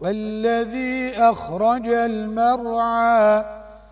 والذي أخرج المرعى